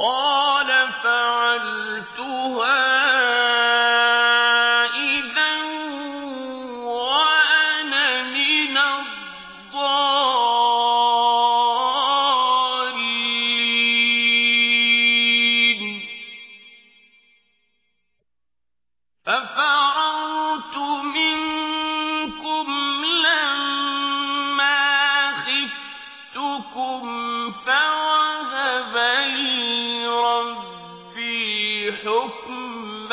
قَالَ فَعَلْتُهَا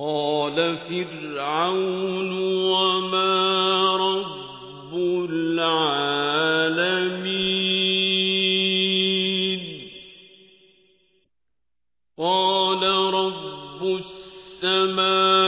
قَالَ فِرْعَوْنُ وَمَا رَبُّ الْعَالَمِينَ. قَالَ رَبُّ السَّمَاوَاتِ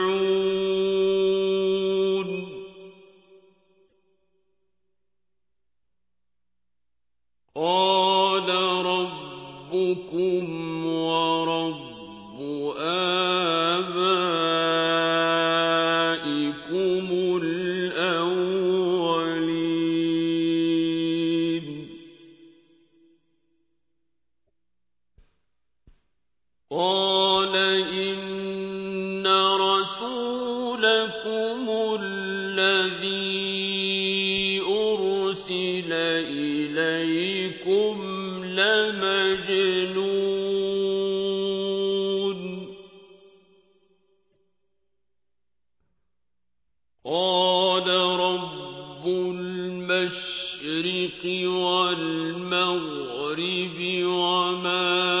قَالَ إِنَّ رَسُولَكُمُ الَّذِي أُرْسِلَ إِلَيْكُمْ لَمَجْنُونٌ. قَالَ رَبُّ الْمَشْرِقِ وَالْمَغْرِبِ وَمَا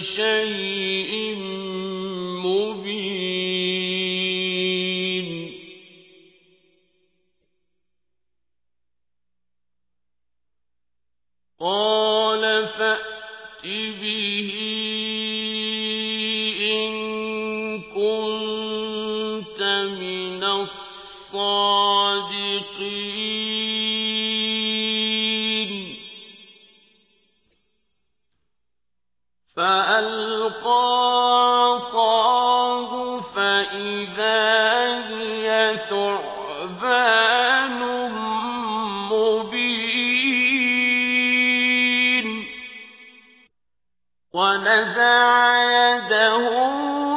بِشَيْءٍ مُّبِينٍ قَالَ فَأْتِ بِهِ فَأَلْقَىٰ عَصَاهُ فَإِذَا هِيَ ثُعْبَانٌ مُّبِينٌ. وَنَزَعَ يَدَهُ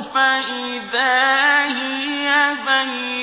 فَإِذَا هِيَ بَيْضَاءُ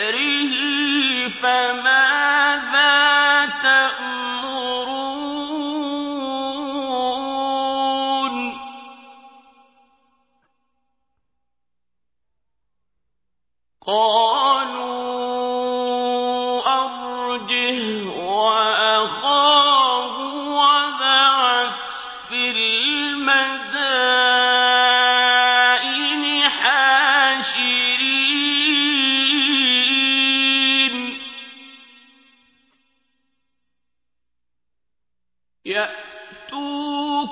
بِأَمْرِهِ فَمَا